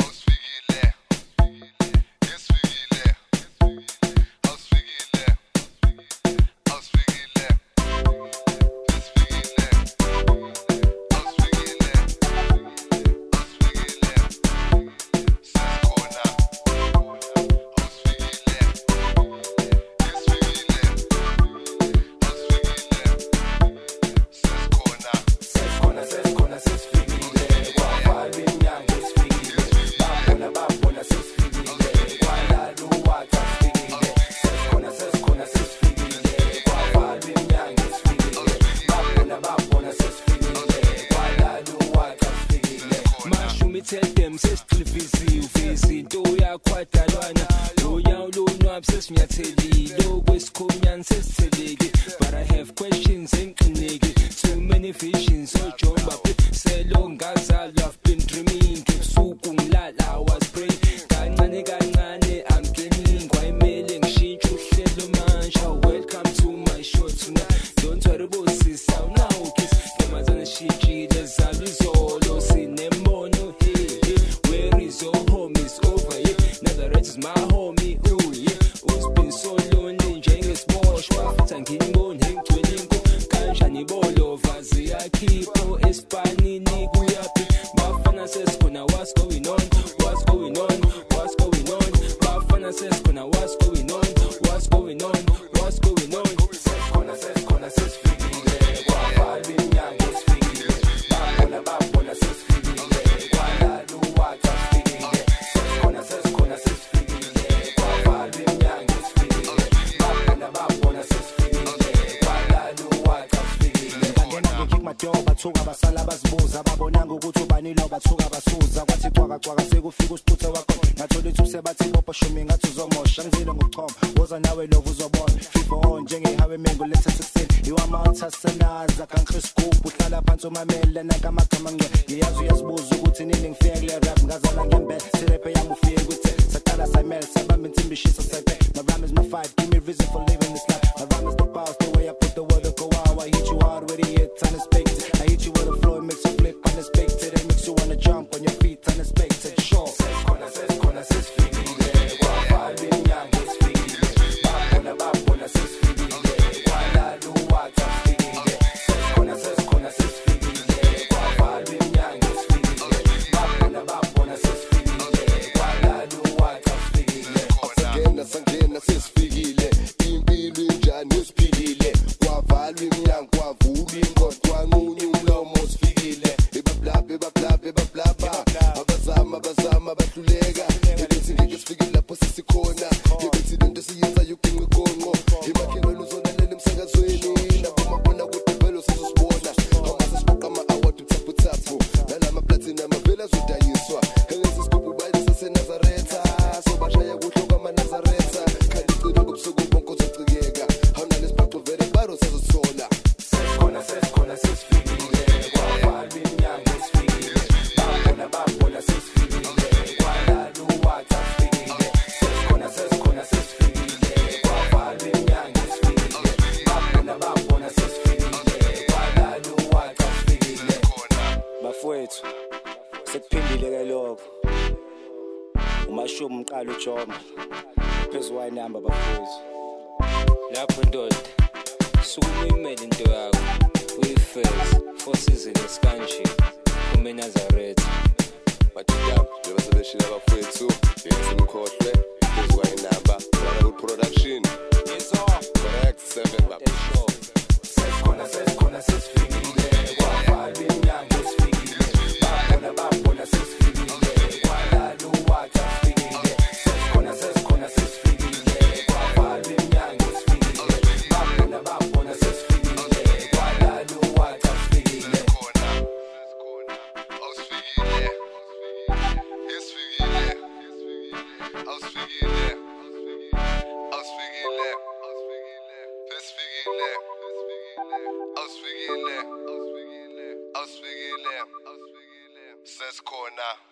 awusifikile lonwabi sesinyathelile okwesikhonyana sesitheleke but i have questions enqineki too many visions ojohn baphi selo ngazalwa i've been dreaming ebusuku ngilala i was praying. Kancane kancane. Bolova ziyakhipho espanini kuyaphi bafana sesikhona what's going on? What's going on? What's going on? Bafana sesikhona what's going on? What's going on? Bathuka basala bazibuza babonanga ukuthi ubanilo bathuka basuza. Kwathi cwakacwaka sekufika usiputhe wakho ngathola ithuse bathi bopha shumi ngathi uzomosha ngizile ngokuchoma woza nawe lovu uzobona fifo on njengehawe mengo letha sekuseni iwamawuthasanaza kankrisigubhu uhlala phansi umamele nakamagama nge ngiyazi uyazibuza ukuthi nini ngifike kule rap ngazala ngembele sirepe yami ufike kwithe saqala sayimele sabamba insimbi ishisa sepe my rhyme is my fight give me reason for bafowethu sekuphindile ke lokho. Umashumi umqala ujoma phezu wayinamba bafowethu. Lapho ndoda sukuma imele into yakho uyifeze for season esikanje ume nazaretha madidam njengoba sebeshile abafowethu ngesimkhohlwe phezu kwayinamba Brotherhood production. Correct seven baba sesikhona sesikhona sesifikile. Ausfikile, ausfikile, ausfikile, sesikhona.